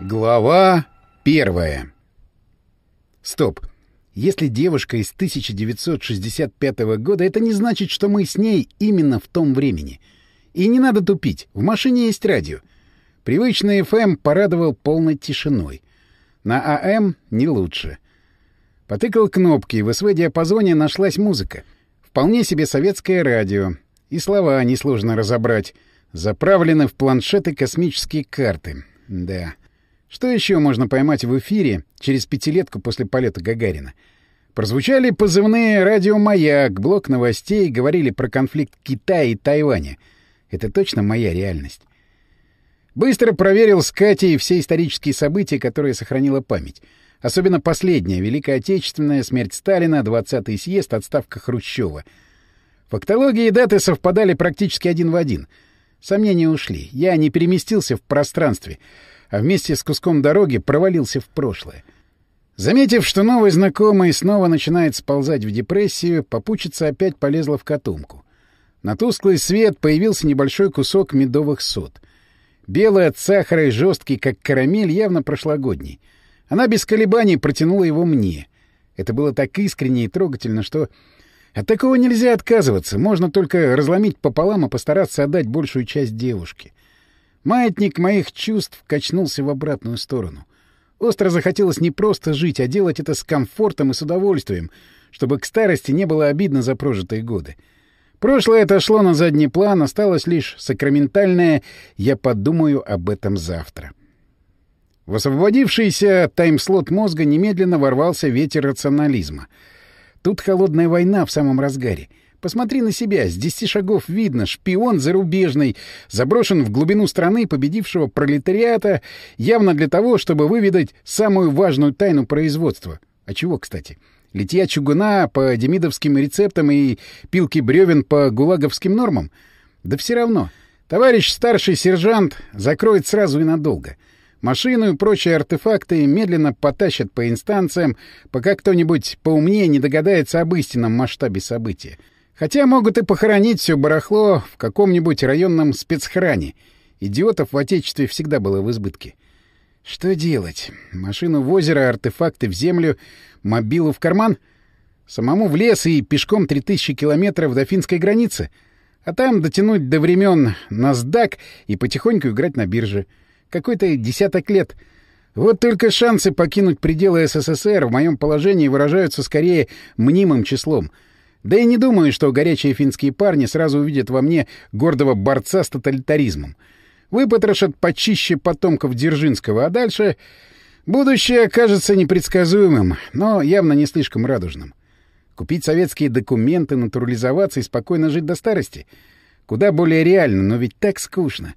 Глава первая. Стоп. Если девушка из 1965 года, это не значит, что мы с ней именно в том времени. И не надо тупить. В машине есть радио. Привычный FM порадовал полной тишиной. На АМ не лучше. Потыкал кнопки, в СВ-диапазоне нашлась музыка. Вполне себе советское радио. И слова несложно разобрать. Заправлены в планшеты космические карты. Да. Что еще можно поймать в эфире через пятилетку после полета Гагарина? Прозвучали позывные «Радиомаяк», блок новостей, говорили про конфликт Китая и Тайваня. Это точно моя реальность. Быстро проверил с Катей все исторические события, которые сохранила память. Особенно последняя — Великая Отечественная, смерть Сталина, 20-й съезд, отставка Хрущева. Фактологии и даты совпадали практически один в один. Сомнения ушли. Я не переместился в пространстве — а вместе с куском дороги провалился в прошлое. Заметив, что новый знакомый снова начинает сползать в депрессию, попутчица опять полезла в котомку. На тусклый свет появился небольшой кусок медовых сот. Белый от сахара и жесткий, как карамель, явно прошлогодний. Она без колебаний протянула его мне. Это было так искренне и трогательно, что от такого нельзя отказываться. Можно только разломить пополам и постараться отдать большую часть девушке. — Маятник моих чувств качнулся в обратную сторону. Остро захотелось не просто жить, а делать это с комфортом и с удовольствием, чтобы к старости не было обидно за прожитые годы. Прошлое отошло на задний план, осталось лишь сакраментальное «я подумаю об этом завтра». В освободившийся таймслот мозга немедленно ворвался ветер рационализма. Тут холодная война в самом разгаре — Посмотри на себя, с десяти шагов видно, шпион зарубежный, заброшен в глубину страны победившего пролетариата, явно для того, чтобы выведать самую важную тайну производства. А чего, кстати? Литья чугуна по демидовским рецептам и пилки бревен по гулаговским нормам? Да все равно. Товарищ старший сержант закроет сразу и надолго. Машину и прочие артефакты медленно потащат по инстанциям, пока кто-нибудь поумнее не догадается об истинном масштабе события. Хотя могут и похоронить все барахло в каком-нибудь районном спецхране. Идиотов в Отечестве всегда было в избытке. Что делать? Машину в озеро, артефакты в землю, мобилу в карман? Самому в лес и пешком 3000 километров до финской границы? А там дотянуть до времен NASDAQ и потихоньку играть на бирже. Какой-то десяток лет. Вот только шансы покинуть пределы СССР в моем положении выражаются скорее мнимым числом — да и не думаю, что горячие финские парни сразу увидят во мне гордого борца с тоталитаризмом. Выпотрошат почище потомков Дзержинского, а дальше... Будущее кажется непредсказуемым, но явно не слишком радужным. Купить советские документы, натурализоваться и спокойно жить до старости? Куда более реально, но ведь так скучно.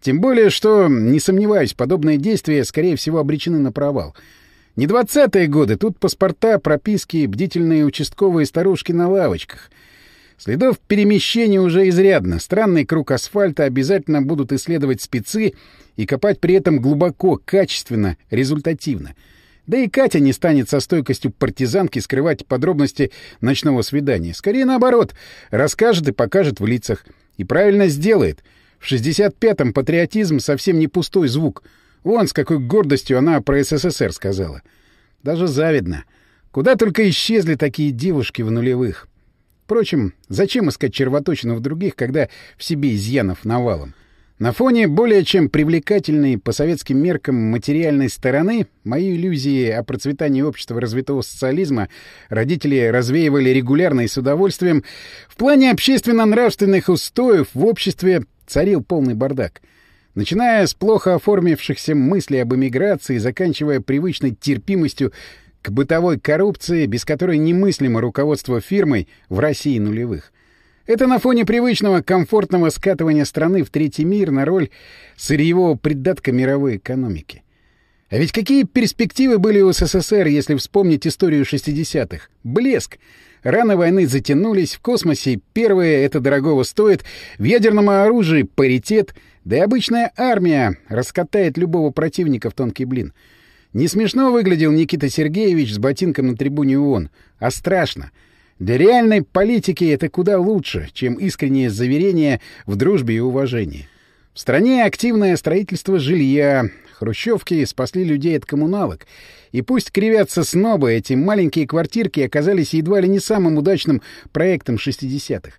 Тем более, что, не сомневаюсь, подобные действия, скорее всего, обречены на провал — не двадцатые годы, тут паспорта, прописки, бдительные участковые старушки на лавочках. Следов перемещения уже изрядно. Странный круг асфальта обязательно будут исследовать спецы и копать при этом глубоко, качественно, результативно. Да и Катя не станет со стойкостью партизанки скрывать подробности ночного свидания. Скорее наоборот, расскажет и покажет в лицах. И правильно сделает. В 65-м патриотизм совсем не пустой звук — Вон с какой гордостью она про СССР сказала. Даже завидно. Куда только исчезли такие девушки в нулевых. Впрочем, зачем искать червоточину в других, когда в себе изъянов навалом? На фоне более чем привлекательной по советским меркам материальной стороны мои иллюзии о процветании общества развитого социализма родители развеивали регулярно и с удовольствием. В плане общественно-нравственных устоев в обществе царил полный бардак — Начиная с плохо оформившихся мыслей об эмиграции, заканчивая привычной терпимостью к бытовой коррупции, без которой немыслимо руководство фирмой в России нулевых. Это на фоне привычного комфортного скатывания страны в третий мир на роль сырьевого придатка мировой экономики. А ведь какие перспективы были у СССР, если вспомнить историю 60-х? Блеск! Раны войны затянулись, в космосе первое это дорогого стоит, в ядерном оружии паритет — да и обычная армия раскатает любого противника в тонкий блин. Не смешно выглядел Никита Сергеевич с ботинком на трибуне ООН, а страшно. Для реальной политики это куда лучше, чем искреннее заверение в дружбе и уважении. В стране активное строительство жилья, Хрущевки спасли людей от коммуналок. И пусть кривятся снобы, эти маленькие квартирки оказались едва ли не самым удачным проектом 60-х.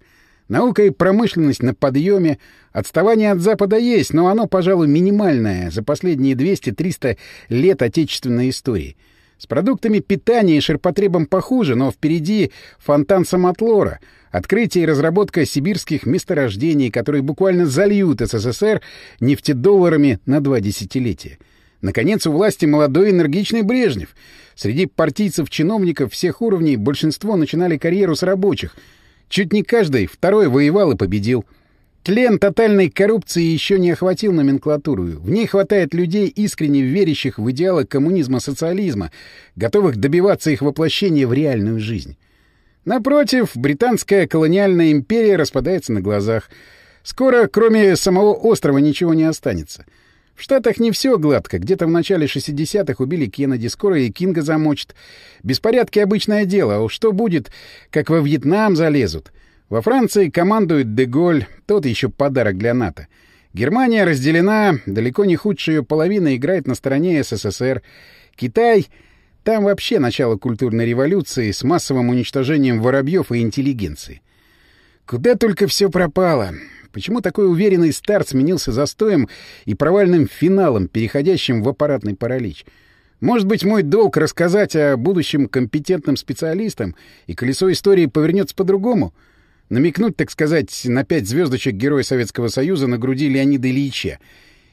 Наука и промышленность на подъеме. Отставание от Запада есть, но оно, пожалуй, минимальное за последние 200-300 лет отечественной истории. С продуктами питания и ширпотребом похуже, но впереди фонтан самотлора — Открытие и разработка сибирских месторождений, которые буквально зальют СССР нефтедолларами на два десятилетия. Наконец, у власти молодой энергичный Брежнев. Среди партийцев-чиновников всех уровней большинство начинали карьеру с рабочих. Чуть не каждый второй воевал и победил. Тлен тотальной коррупции еще не охватил номенклатуру. В ней хватает людей, искренне верящих в идеалы коммунизма-социализма, готовых добиваться их воплощения в реальную жизнь. Напротив, британская колониальная империя распадается на глазах. Скоро, кроме самого острова, ничего не останется. В Штатах не все гладко. Где-то в начале 60-х убили Кеннеди, скоро и Кинга замочат. Беспорядки — обычное дело. А уж что будет, как во Вьетнам залезут? Во Франции командует Деголь, тот еще подарок для НАТО. Германия разделена, далеко не худшая ее половина играет на стороне СССР. Китай там вообще начало культурной революции с массовым уничтожением воробьев и интеллигенции. Куда только все пропало. Почему такой уверенный старт сменился застоем и провальным финалом, переходящим в аппаратный паралич? Может быть, мой долг рассказать о будущем компетентным специалистам, и колесо истории повернется по-другому? Намекнуть, так сказать, на пять звездочек Героя Советского Союза на груди Леонида Ильича —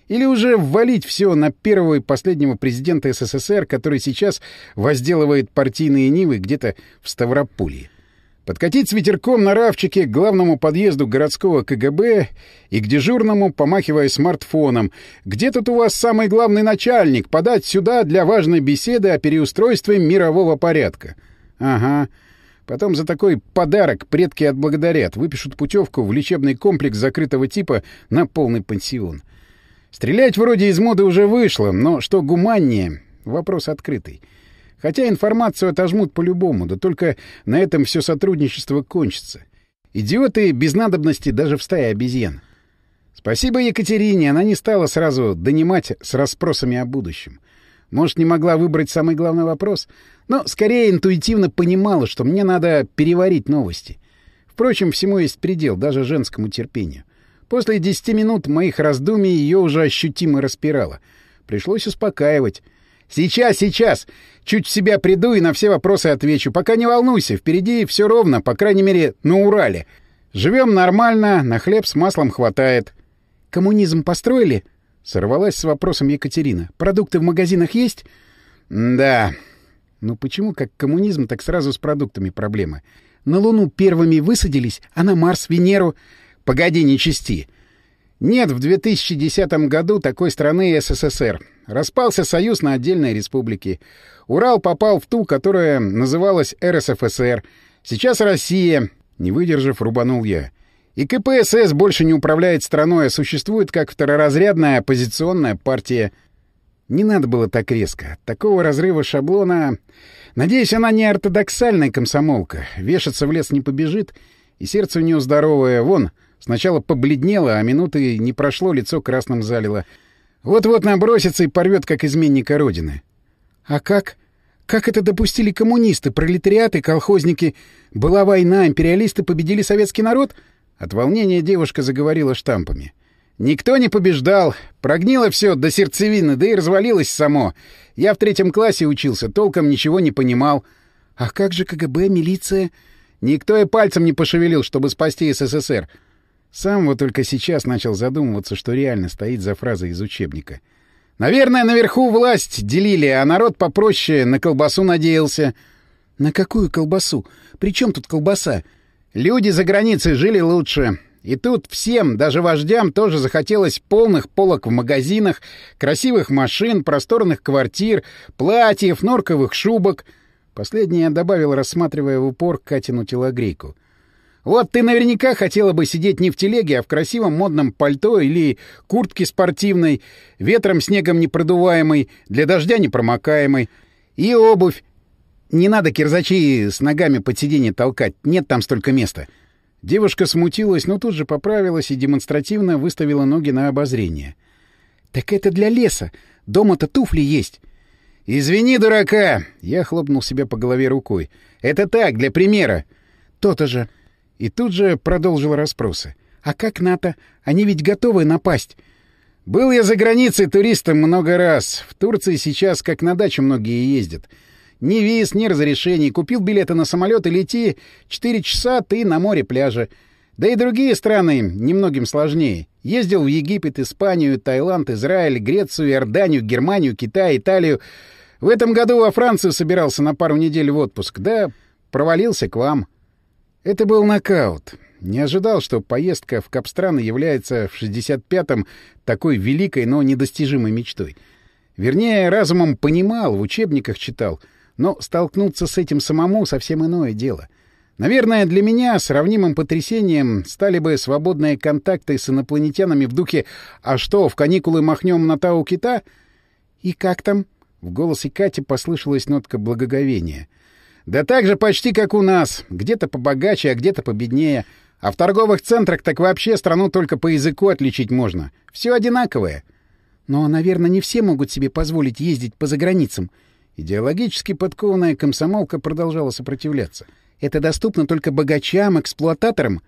или уже ввалить все на первого и последнего президента СССР, который сейчас возделывает партийные нивы где-то в Ставрополье. Подкатить с ветерком на равчике к главному подъезду городского КГБ и к дежурному, помахивая смартфоном. «Где тут у вас самый главный начальник? Подать сюда для важной беседы о переустройстве мирового порядка». «Ага». Потом за такой подарок предки отблагодарят, выпишут путевку в лечебный комплекс закрытого типа на полный пансион. Стрелять вроде из моды уже вышло, но что гуманнее — вопрос открытый. Хотя информацию отожмут по-любому, да только на этом все сотрудничество кончится. Идиоты без надобности даже в стае обезьян. Спасибо Екатерине, она не стала сразу донимать с расспросами о будущем. Может, не могла выбрать самый главный вопрос, но скорее интуитивно понимала, что мне надо переварить новости. Впрочем, всему есть предел, даже женскому терпению. После десяти минут моих раздумий ее уже ощутимо распирало. Пришлось успокаивать. «Сейчас, сейчас! Чуть в себя приду и на все вопросы отвечу. Пока не волнуйся, впереди все ровно, по крайней мере, на Урале. Живем нормально, на хлеб с маслом хватает». «Коммунизм построили?» — сорвалась с вопросом Екатерина. «Продукты в магазинах есть?» «Да». «Ну почему как коммунизм, так сразу с продуктами проблемы?» «На Луну первыми высадились, а на Марс, Венеру...» Погоди, не чисти. Нет в 2010 году такой страны СССР. Распался Союз на отдельные республики. Урал попал в ту, которая называлась РСФСР. Сейчас Россия. Не выдержав, рубанул я. И КПСС больше не управляет страной, а существует как второразрядная оппозиционная партия. Не надо было так резко. Такого разрыва шаблона... Надеюсь, она не ортодоксальная комсомолка. Вешаться в лес не побежит. И сердце у нее здоровое. Вон, Сначала побледнело, а минуты не прошло, лицо красным залило. Вот-вот набросится и порвет, как изменника Родины. А как? Как это допустили коммунисты, пролетариаты, колхозники? Была война, империалисты победили советский народ? От волнения девушка заговорила штампами. Никто не побеждал. Прогнило все до сердцевины, да и развалилось само. Я в третьем классе учился, толком ничего не понимал. А как же КГБ, милиция? Никто и пальцем не пошевелил, чтобы спасти СССР. Сам вот только сейчас начал задумываться, что реально стоит за фразой из учебника. «Наверное, наверху власть делили, а народ попроще на колбасу надеялся». «На какую колбасу? При чем тут колбаса?» «Люди за границей жили лучше. И тут всем, даже вождям, тоже захотелось полных полок в магазинах, красивых машин, просторных квартир, платьев, норковых шубок». Последнее я добавил, рассматривая в упор Катину телогрейку — вот ты наверняка хотела бы сидеть не в телеге, а в красивом модном пальто или куртке спортивной, ветром снегом непродуваемой, для дождя непромокаемой. И обувь. Не надо кирзачи с ногами под сиденье толкать, нет там столько места. Девушка смутилась, но тут же поправилась и демонстративно выставила ноги на обозрение. Так это для леса. Дома-то туфли есть. Извини, дурака! Я хлопнул себя по голове рукой. Это так, для примера. То-то же. И тут же продолжил расспросы. А как НАТО? Они ведь готовы напасть. Был я за границей туристом много раз. В Турции сейчас как на дачу многие ездят. Ни виз, ни разрешений. Купил билеты на самолет и лети. Четыре часа ты на море пляжа. Да и другие страны немногим сложнее. Ездил в Египет, Испанию, Таиланд, Израиль, Грецию, Иорданию, Германию, Китай, Италию. В этом году во Францию собирался на пару недель в отпуск. Да, провалился к вам. Это был нокаут. Не ожидал, что поездка в Капстраны является в 65-м такой великой, но недостижимой мечтой. Вернее, разумом понимал, в учебниках читал, но столкнуться с этим самому совсем иное дело — Наверное, для меня сравнимым потрясением стали бы свободные контакты с инопланетянами в духе «А что, в каникулы махнем на Тау-Кита?» «И как там?» — в голосе Кати послышалась нотка благоговения. «Да так же почти как у нас. Где-то побогаче, а где-то победнее. А в торговых центрах так вообще страну только по языку отличить можно. Все одинаковое». «Но, наверное, не все могут себе позволить ездить по заграницам». Идеологически подкованная комсомолка продолжала сопротивляться. — это доступно только богачам, эксплуататорам.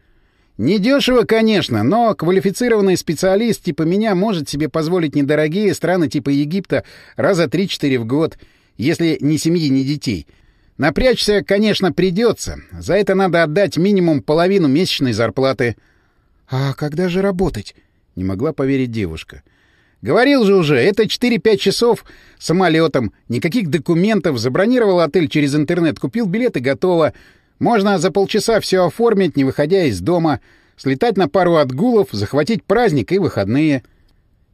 Недешево, конечно, но квалифицированный специалист типа меня может себе позволить недорогие страны типа Египта раза 3-4 в год, если ни семьи, ни детей. Напрячься, конечно, придется. За это надо отдать минимум половину месячной зарплаты. — А когда же работать? — не могла поверить девушка. — Говорил же уже, это 4-5 часов самолетом, никаких документов, забронировал отель через интернет, купил билет и готово. Можно за полчаса все оформить, не выходя из дома, слетать на пару отгулов, захватить праздник и выходные.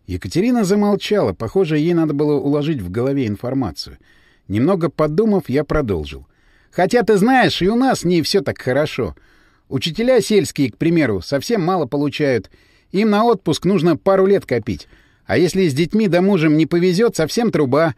Екатерина замолчала. Похоже, ей надо было уложить в голове информацию. Немного подумав, я продолжил. «Хотя, ты знаешь, и у нас не все так хорошо. Учителя сельские, к примеру, совсем мало получают. Им на отпуск нужно пару лет копить. А если с детьми да мужем не повезет, совсем труба.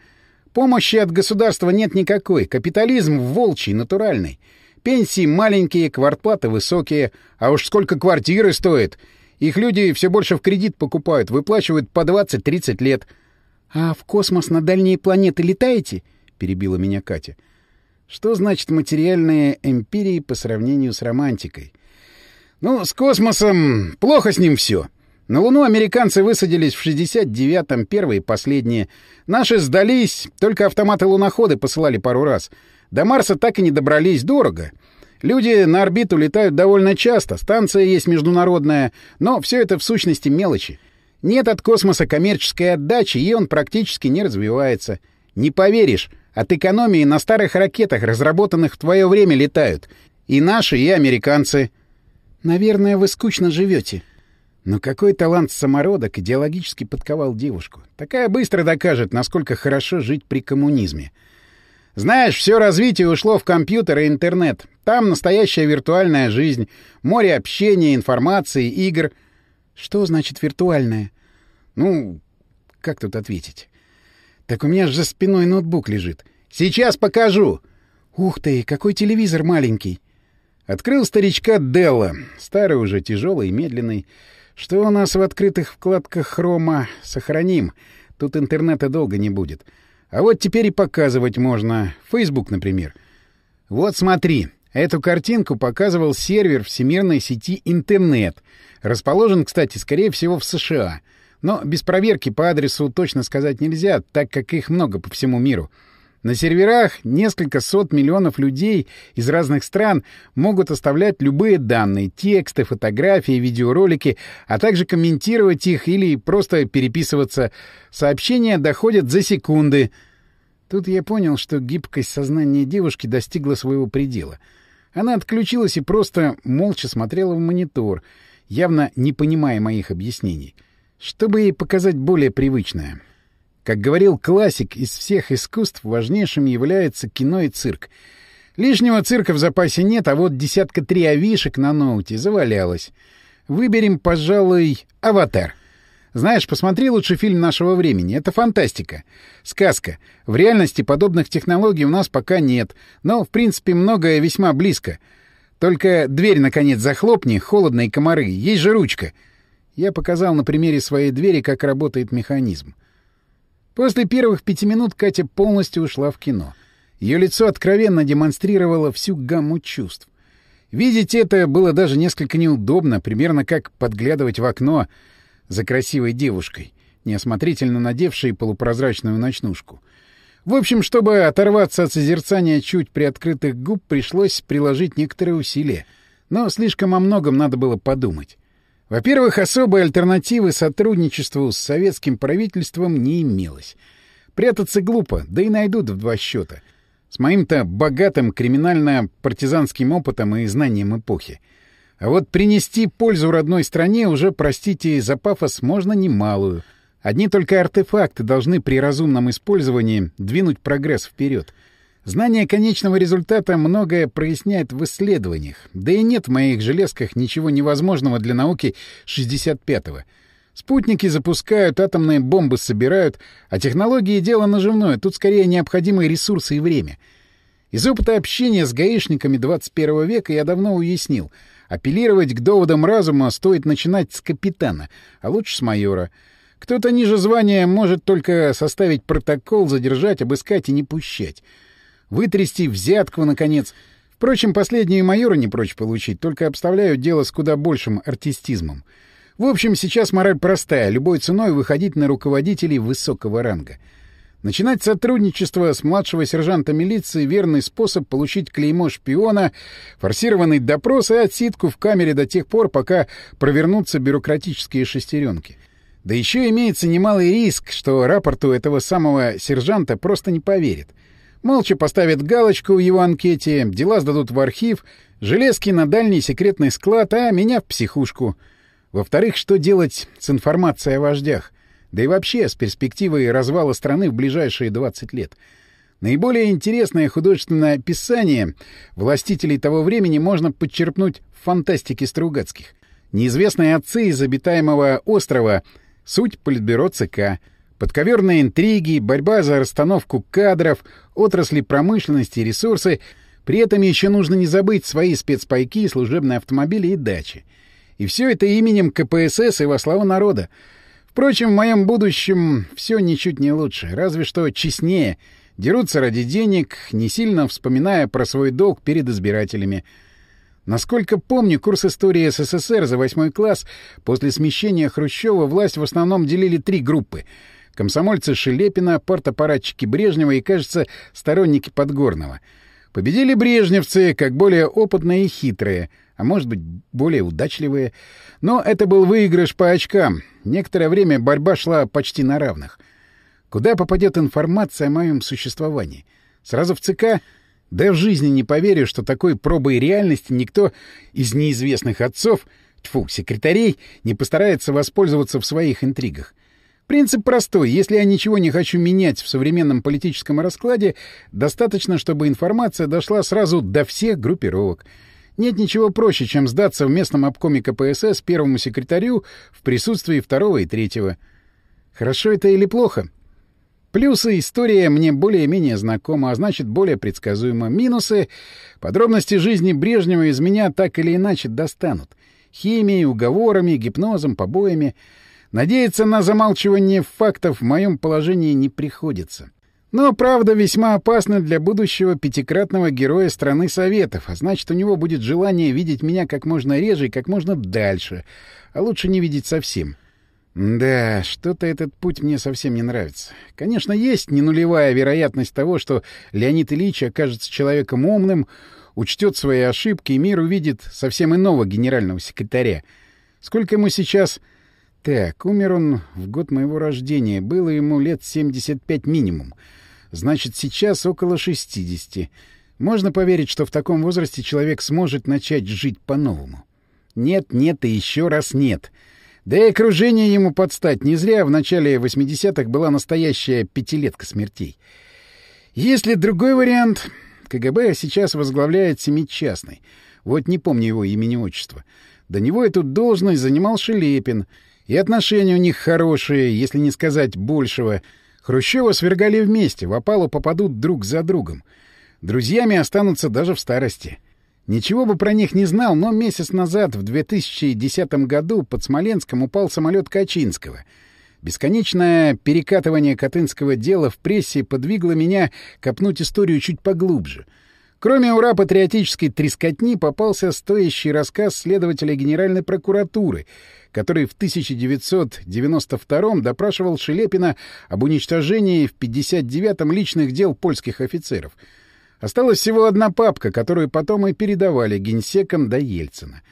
Помощи от государства нет никакой. Капитализм волчий, натуральный. Пенсии маленькие, квартплаты высокие, а уж сколько квартиры стоит. Их люди все больше в кредит покупают, выплачивают по 20-30 лет. — А в космос на дальние планеты летаете? — перебила меня Катя. — Что значит материальная эмпирия по сравнению с романтикой? — Ну, с космосом плохо с ним все. На Луну американцы высадились в 69-м, первые и последние. Наши сдались, только автоматы-луноходы посылали пару раз — до Марса так и не добрались дорого. Люди на орбиту летают довольно часто, станция есть международная, но все это в сущности мелочи. Нет от космоса коммерческой отдачи, и он практически не развивается. Не поверишь, от экономии на старых ракетах, разработанных в твое время, летают. И наши, и американцы. Наверное, вы скучно живете. Но какой талант самородок идеологически подковал девушку. Такая быстро докажет, насколько хорошо жить при коммунизме. Знаешь, все развитие ушло в компьютер и интернет. Там настоящая виртуальная жизнь, море общения, информации, игр. Что значит виртуальная? Ну, как тут ответить? Так у меня же за спиной ноутбук лежит. Сейчас покажу. Ух ты, какой телевизор маленький. Открыл старичка Делла, старый уже, тяжелый и медленный. Что у нас в открытых вкладках хрома? Сохраним. Тут интернета долго не будет. — а вот теперь и показывать можно. Facebook, например. Вот смотри. Эту картинку показывал сервер всемирной сети интернет. Расположен, кстати, скорее всего, в США. Но без проверки по адресу точно сказать нельзя, так как их много по всему миру. На серверах несколько сот миллионов людей из разных стран могут оставлять любые данные — тексты, фотографии, видеоролики, а также комментировать их или просто переписываться. Сообщения доходят за секунды. Тут я понял, что гибкость сознания девушки достигла своего предела. Она отключилась и просто молча смотрела в монитор, явно не понимая моих объяснений. Чтобы ей показать более привычное — как говорил классик, из всех искусств важнейшим является кино и цирк. Лишнего цирка в запасе нет, а вот десятка три авишек на ноуте завалялось. Выберем, пожалуй, «Аватар». Знаешь, посмотри лучше фильм нашего времени. Это фантастика. Сказка. В реальности подобных технологий у нас пока нет, но, в принципе, многое весьма близко. Только дверь, наконец, захлопни, холодно и комары. Есть же ручка. Я показал на примере своей двери, как работает механизм. После первых пяти минут Катя полностью ушла в кино. Ее лицо откровенно демонстрировало всю гамму чувств. Видеть это было даже несколько неудобно, примерно как подглядывать в окно за красивой девушкой, неосмотрительно надевшей полупрозрачную ночнушку. В общем, чтобы оторваться от созерцания чуть приоткрытых губ, пришлось приложить некоторые усилия. Но слишком о многом надо было подумать. Во-первых, особой альтернативы сотрудничеству с советским правительством не имелось. Прятаться глупо, да и найдут в два счета. С моим-то богатым криминально-партизанским опытом и знанием эпохи. А вот принести пользу родной стране уже, простите за пафос, можно немалую. Одни только артефакты должны при разумном использовании двинуть прогресс вперед. Знание конечного результата многое проясняет в исследованиях. Да и нет в моих железках ничего невозможного для науки 65-го. Спутники запускают, атомные бомбы собирают, а технологии — дело наживное, тут скорее необходимы ресурсы и время. Из опыта общения с гаишниками 21 века я давно уяснил — апеллировать к доводам разума стоит начинать с капитана, а лучше с майора. Кто-то ниже звания может только составить протокол, задержать, обыскать и не пущать. Вытрясти взятку, наконец. Впрочем, последние майоры не прочь получить, только обставляют дело с куда большим артистизмом. В общем, сейчас мораль простая — любой ценой выходить на руководителей высокого ранга. Начинать сотрудничество с младшего сержанта милиции — верный способ получить клеймо шпиона, форсированный допрос и отсидку в камере до тех пор, пока провернутся бюрократические шестеренки. Да еще имеется немалый риск, что рапорту этого самого сержанта просто не поверят. Молча поставят галочку в его анкете, дела сдадут в архив, железки на дальний секретный склад, а меня в психушку. Во-вторых, что делать с информацией о вождях? Да и вообще с перспективой развала страны в ближайшие 20 лет. Наиболее интересное художественное описание властителей того времени можно подчерпнуть в фантастике Стругацких. Неизвестные отцы из обитаемого острова — суть политбюро ЦК — Подковерные интриги, борьба за расстановку кадров, отрасли промышленности и ресурсы. При этом еще нужно не забыть свои спецпайки, служебные автомобили и дачи. И все это именем КПСС и во славу народа. Впрочем, в моем будущем все ничуть не лучше, разве что честнее. Дерутся ради денег, не сильно вспоминая про свой долг перед избирателями. Насколько помню, курс истории СССР за восьмой класс после смещения Хрущева власть в основном делили три группы — комсомольцы Шелепина, партаппаратчики Брежнева и, кажется, сторонники Подгорного. Победили брежневцы, как более опытные и хитрые, а может быть, более удачливые. Но это был выигрыш по очкам. Некоторое время борьба шла почти на равных. Куда попадет информация о моем существовании? Сразу в ЦК? Да в жизни не поверю, что такой пробой реальности никто из неизвестных отцов, тьфу, секретарей, не постарается воспользоваться в своих интригах. Принцип простой. Если я ничего не хочу менять в современном политическом раскладе, достаточно, чтобы информация дошла сразу до всех группировок. Нет ничего проще, чем сдаться в местном обкоме КПСС первому секретарю в присутствии второго и третьего. Хорошо это или плохо? Плюсы история мне более-менее знакома, а значит, более предсказуема. Минусы — подробности жизни Брежнева из меня так или иначе достанут. Химией, уговорами, гипнозом, побоями — Надеяться на замалчивание фактов в моем положении не приходится. Но правда весьма опасна для будущего пятикратного героя страны Советов, а значит, у него будет желание видеть меня как можно реже и как можно дальше, а лучше не видеть совсем. Да, что-то этот путь мне совсем не нравится. Конечно, есть не нулевая вероятность того, что Леонид Ильич окажется человеком умным, учтет свои ошибки, и мир увидит совсем иного генерального секретаря. Сколько ему сейчас так, умер он в год моего рождения. Было ему лет 75 минимум. Значит, сейчас около 60. Можно поверить, что в таком возрасте человек сможет начать жить по-новому. Нет, нет и еще раз нет. Да и окружение ему подстать. Не зря в начале 80-х была настоящая пятилетка смертей. Есть ли другой вариант? КГБ сейчас возглавляет семичастный. Вот не помню его имени-отчества. До него эту должность занимал Шелепин — и отношения у них хорошие, если не сказать большего. Хрущева свергали вместе, в опалу попадут друг за другом. Друзьями останутся даже в старости. Ничего бы про них не знал, но месяц назад, в 2010 году, под Смоленском упал самолет Качинского. Бесконечное перекатывание Катынского дела в прессе подвигло меня копнуть историю чуть поглубже. Кроме ура патриотической трескотни попался стоящий рассказ следователя Генеральной прокуратуры, который в 1992 допрашивал Шелепина об уничтожении в 59-м личных дел польских офицеров — Осталась всего одна папка, которую потом и передавали генсекам до Ельцина.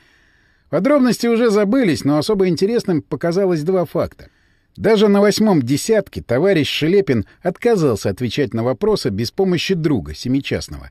Подробности уже забылись, но особо интересным показалось два факта. Даже на восьмом десятке товарищ Шелепин отказался отвечать на вопросы без помощи друга, семичастного.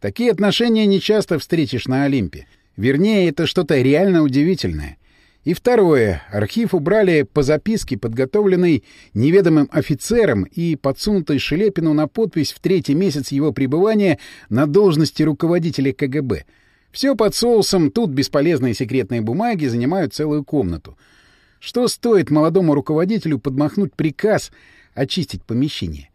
Такие отношения нечасто встретишь на Олимпе. Вернее, это что-то реально удивительное — и второе. Архив убрали по записке, подготовленной неведомым офицером и подсунутой Шелепину на подпись в третий месяц его пребывания на должности руководителя КГБ. Все под соусом, тут бесполезные секретные бумаги занимают целую комнату. Что стоит молодому руководителю подмахнуть приказ очистить помещение?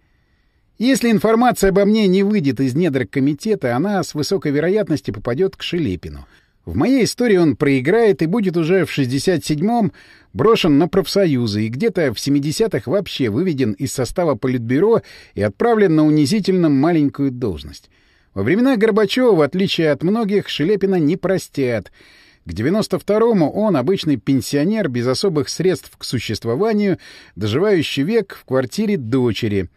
Если информация обо мне не выйдет из недр комитета, она с высокой вероятностью попадет к Шелепину — в моей истории он проиграет и будет уже в 67-м брошен на профсоюзы и где-то в 70-х вообще выведен из состава политбюро и отправлен на унизительно маленькую должность. Во времена Горбачева, в отличие от многих, Шелепина не простят. К 92-му он обычный пенсионер без особых средств к существованию, доживающий век в квартире дочери.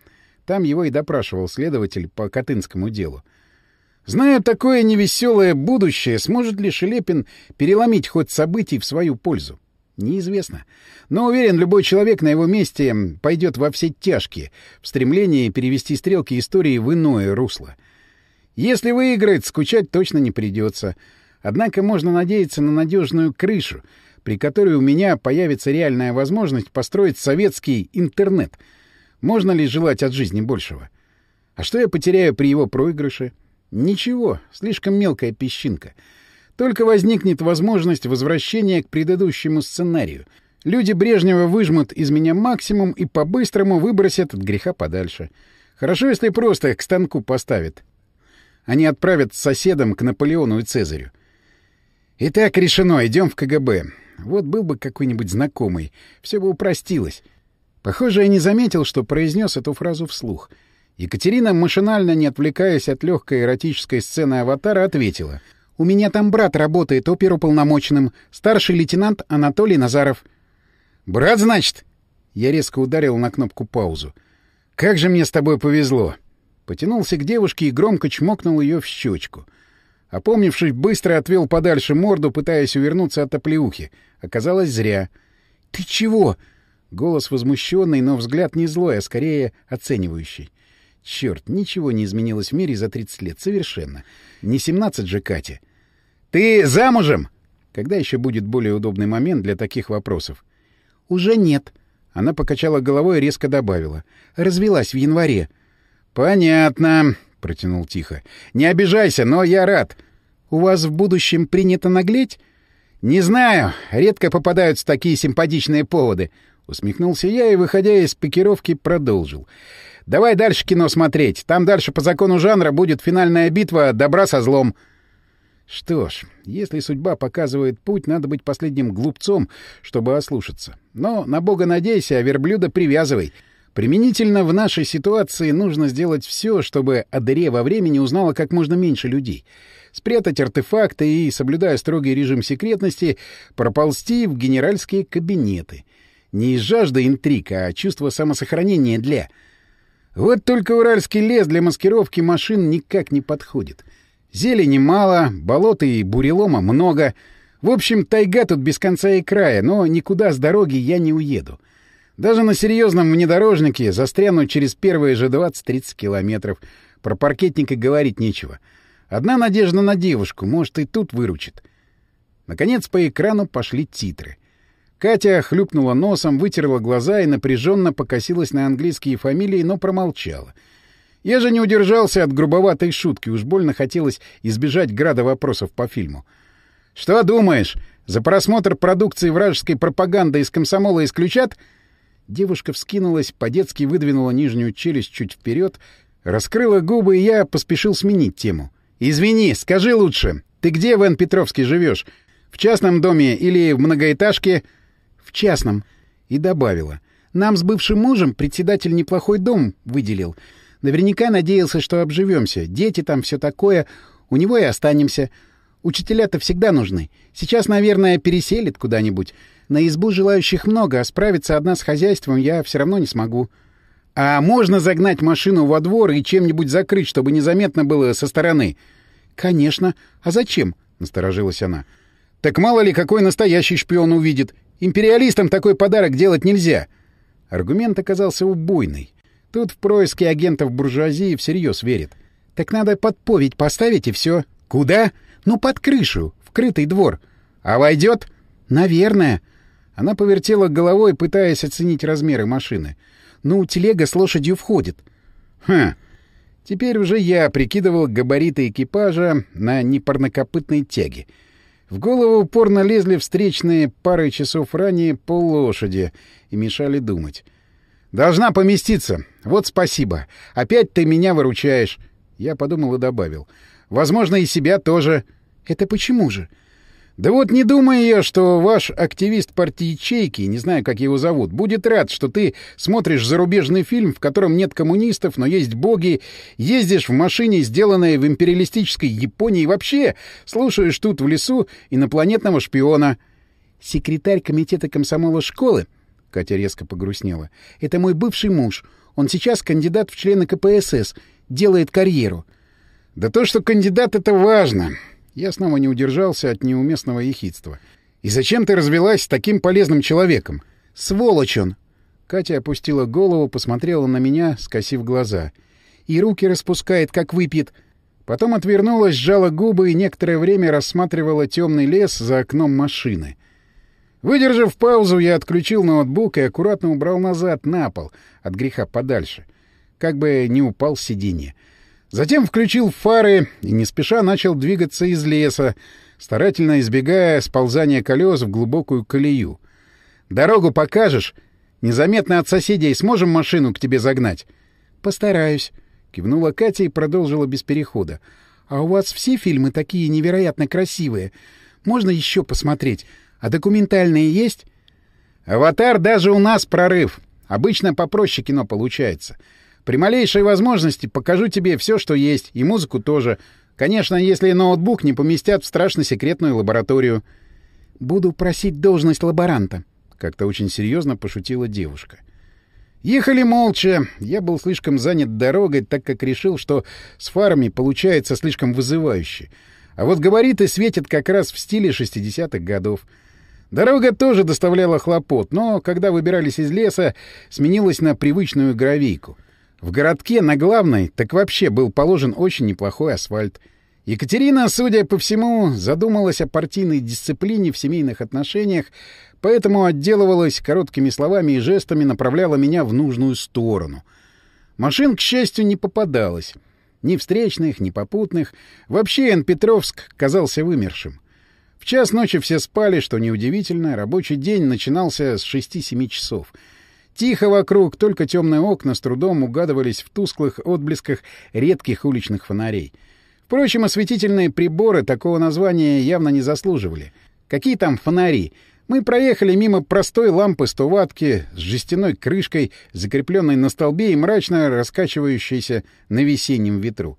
Там его и допрашивал следователь по Катынскому делу. Зная такое невеселое будущее, сможет ли Шелепин переломить ход событий в свою пользу? Неизвестно. Но уверен, любой человек на его месте пойдет во все тяжкие в стремлении перевести стрелки истории в иное русло. Если выиграет, скучать точно не придется. Однако можно надеяться на надежную крышу, при которой у меня появится реальная возможность построить советский интернет. Можно ли желать от жизни большего? А что я потеряю при его проигрыше? — Ничего, слишком мелкая песчинка. Только возникнет возможность возвращения к предыдущему сценарию. Люди Брежнева выжмут из меня максимум и по-быстрому выбросят от греха подальше. Хорошо, если просто их к станку поставят. Они отправят с соседом к Наполеону и Цезарю. Итак, решено, идем в КГБ. Вот был бы какой-нибудь знакомый, все бы упростилось. Похоже, я не заметил, что произнес эту фразу вслух — Екатерина, машинально не отвлекаясь от легкой эротической сцены «Аватара», ответила. «У меня там брат работает оперуполномоченным, старший лейтенант Анатолий Назаров». «Брат, значит?» Я резко ударил на кнопку паузу. «Как же мне с тобой повезло!» Потянулся к девушке и громко чмокнул ее в щечку. Опомнившись, быстро отвел подальше морду, пытаясь увернуться от оплеухи. Оказалось, зря. «Ты чего?» Голос возмущенный, но взгляд не злой, а скорее оценивающий. Черт, ничего не изменилось в мире за 30 лет. Совершенно. Не 17 же Катя. «Ты замужем?» Когда еще будет более удобный момент для таких вопросов? «Уже нет». Она покачала головой и резко добавила. «Развелась в январе». «Понятно», — протянул тихо. «Не обижайся, но я рад. У вас в будущем принято наглеть?» «Не знаю. Редко попадаются такие симпатичные поводы». Усмехнулся я и, выходя из пикировки, продолжил. Давай дальше кино смотреть. Там дальше по закону жанра будет финальная битва добра со злом. Что ж, если судьба показывает путь, надо быть последним глупцом, чтобы ослушаться. Но на бога надейся, а верблюда привязывай. Применительно в нашей ситуации нужно сделать все, чтобы о дыре во времени узнало как можно меньше людей. Спрятать артефакты и, соблюдая строгий режим секретности, проползти в генеральские кабинеты. Не из жажды интриг, а чувство самосохранения для... Вот только уральский лес для маскировки машин никак не подходит. Зелени мало, болота и бурелома много. В общем, тайга тут без конца и края, но никуда с дороги я не уеду. Даже на серьезном внедорожнике застряну через первые же 20-30 километров. Про паркетника говорить нечего. Одна надежда на девушку, может, и тут выручит. Наконец по экрану пошли титры — Катя хлюпнула носом, вытерла глаза и напряженно покосилась на английские фамилии, но промолчала. Я же не удержался от грубоватой шутки, уж больно хотелось избежать града вопросов по фильму. «Что думаешь, за просмотр продукции вражеской пропаганды из комсомола исключат?» Девушка вскинулась, по-детски выдвинула нижнюю челюсть чуть вперед, раскрыла губы, и я поспешил сменить тему. «Извини, скажи лучше, Ты где в Н-Петровске живешь? В частном доме или в многоэтажке?» «В частном». И добавила. «Нам с бывшим мужем председатель неплохой дом выделил. Наверняка надеялся, что обживемся. Дети там, все такое. У него и останемся. Учителя-то всегда нужны. Сейчас, наверное, переселит куда-нибудь. На избу желающих много, а справиться одна с хозяйством я все равно не смогу. А можно загнать машину во двор и чем-нибудь закрыть, чтобы незаметно было со стороны? Конечно. А зачем? Насторожилась она. Так мало ли какой настоящий шпион увидит. Империалистам такой подарок делать нельзя. Аргумент оказался убойный. Тут в происке агентов буржуазии всерьез верит. Так надо подповедь поставить и все. Куда? Ну, под крышу, в крытый двор. А войдет? Наверное. Она повертела головой, пытаясь оценить размеры машины. Ну, телега с лошадью входит. Хм. Теперь уже я прикидывал габариты экипажа на непарнокопытной тяге. В голову упорно лезли встречные пары часов ранее поллошади и мешали думать. «Должна поместиться. Вот спасибо. Опять ты меня выручаешь». Я подумал и добавил. «Возможно, и себя тоже». «Это почему же?» Да вот не думай я, что ваш активист партии ячейки, не знаю, как его зовут, будет рад, что ты смотришь зарубежный фильм, в котором нет коммунистов, но есть боги, ездишь в машине, сделанной в империалистической Японии, и вообще слушаешь тут в лесу инопланетного шпиона. Секретарь комитета комсомола школы, Катя резко погрустнела, это мой бывший муж. Он сейчас кандидат в члены КПСС, делает карьеру. Да то, что кандидат, это важно. Я снова не удержался от неуместного ехидства. «И зачем ты развелась с таким полезным человеком?» «Сволочь он!» Катя опустила голову, посмотрела на меня, скосив глаза. «И руки распускает, как выпьет». Потом отвернулась, сжала губы и некоторое время рассматривала темный лес за окном машины. Выдержав паузу, я отключил ноутбук и аккуратно убрал назад на пол, от греха подальше. Как бы не упал с сиденья. Затем включил фары и не спеша начал двигаться из леса, старательно избегая сползания колес в глубокую колею. «Дорогу покажешь? Незаметно от соседей сможем машину к тебе загнать?» «Постараюсь», — кивнула Катя и продолжила без перехода. «А у вас все фильмы такие невероятно красивые. Можно еще посмотреть? А документальные есть?» «Аватар даже у нас прорыв. Обычно попроще кино получается». При малейшей возможности покажу тебе все, что есть, и музыку тоже. Конечно, если ноутбук не поместят в страшно секретную лабораторию. Буду просить должность лаборанта, как-то очень серьезно пошутила девушка. Ехали молча. Я был слишком занят дорогой, так как решил, что с фарами получается слишком вызывающе. А вот габариты светят как раз в стиле 60-х годов. Дорога тоже доставляла хлопот, но когда выбирались из леса, сменилась на привычную гравийку — в городке на главной так вообще был положен очень неплохой асфальт. Екатерина, судя по всему, задумалась о партийной дисциплине в семейных отношениях, поэтому отделывалась короткими словами и жестами, направляла меня в нужную сторону. Машин, к счастью, не попадалось. Ни встречных, ни попутных. Вообще Н-Петровск казался вымершим. В час ночи все спали, что неудивительно, рабочий день начинался с 6-7 часов — Тихо вокруг, только темные окна с трудом угадывались в тусклых отблесках редких уличных фонарей. Впрочем, осветительные приборы такого названия явно не заслуживали. Какие там фонари? Мы проехали мимо простой лампы 100 ватки с жестяной крышкой, закрепленной на столбе и мрачно раскачивающейся на весеннем ветру.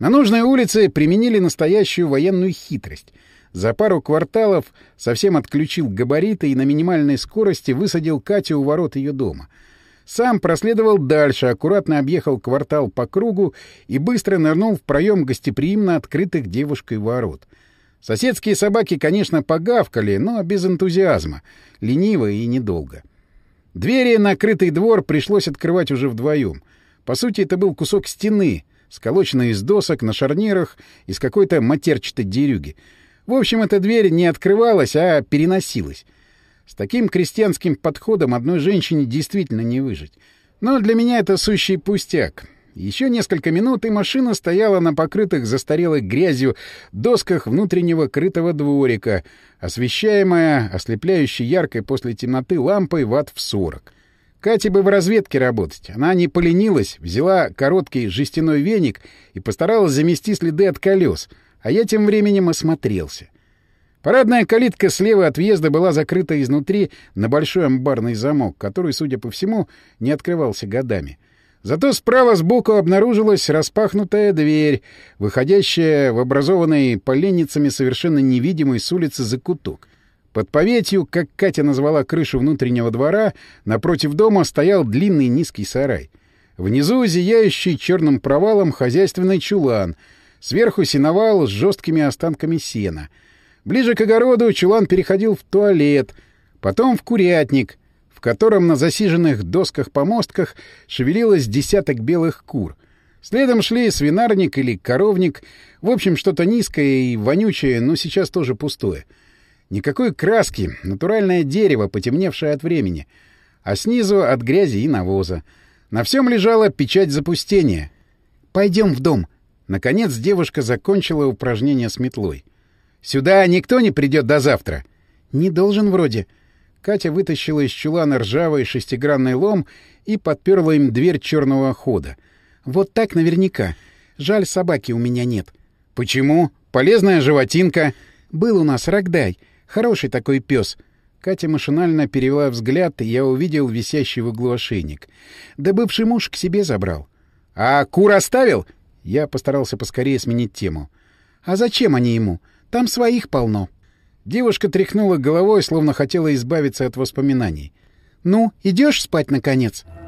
На нужной улице применили настоящую военную хитрость — за пару кварталов совсем отключил габариты и на минимальной скорости высадил Катю у ворот ее дома. Сам проследовал дальше, аккуратно объехал квартал по кругу и быстро нырнул в проем гостеприимно открытых девушкой ворот. Соседские собаки, конечно, погавкали, но без энтузиазма, лениво и недолго. Двери на крытый двор пришлось открывать уже вдвоем. По сути, это был кусок стены, сколоченный из досок на шарнирах из какой-то матерчатой дерюги. В общем, эта дверь не открывалась, а переносилась. С таким крестьянским подходом одной женщине действительно не выжить. Но для меня это сущий пустяк. Еще несколько минут, и машина стояла на покрытых застарелой грязью досках внутреннего крытого дворика, освещаемая ослепляющей яркой после темноты лампой ватт в сорок. Кате бы в разведке работать. Она не поленилась, взяла короткий жестяной веник и постаралась замести следы от колес — А я тем временем осмотрелся. Парадная калитка слева от въезда была закрыта изнутри на большой амбарный замок, который, судя по всему, не открывался годами. Зато справа сбоку обнаружилась распахнутая дверь, выходящая в образованный поленницами совершенно невидимый с улицы закуток. Под поветью, как Катя назвала крышу внутреннего двора, напротив дома стоял длинный низкий сарай. Внизу зияющий черным провалом хозяйственный чулан, сверху сеновал с жесткими останками сена. Ближе к огороду чулан переходил в туалет, потом в курятник, в котором на засиженных досках-помостках шевелилось десяток белых кур. Следом шли свинарник или коровник, в общем, что-то низкое и вонючее, но сейчас тоже пустое. Никакой краски, натуральное дерево, потемневшее от времени, а снизу от грязи и навоза. На всем лежала печать запустения. «Пойдем в дом». Наконец девушка закончила упражнение с метлой. «Сюда никто не придет до завтра?» «Не должен вроде». Катя вытащила из чулана ржавый шестигранный лом и подперла им дверь черного хода. «Вот так наверняка. Жаль, собаки у меня нет». «Почему? Полезная животинка». «Был у нас Рогдай. Хороший такой пес. Катя машинально перевела взгляд, и я увидел висящий в углу ошейник. Да бывший муж к себе забрал. — А кур оставил? Я постарался поскорее сменить тему. — А зачем они ему? Там своих полно. Девушка тряхнула головой, словно хотела избавиться от воспоминаний. — Ну, идешь спать, наконец? —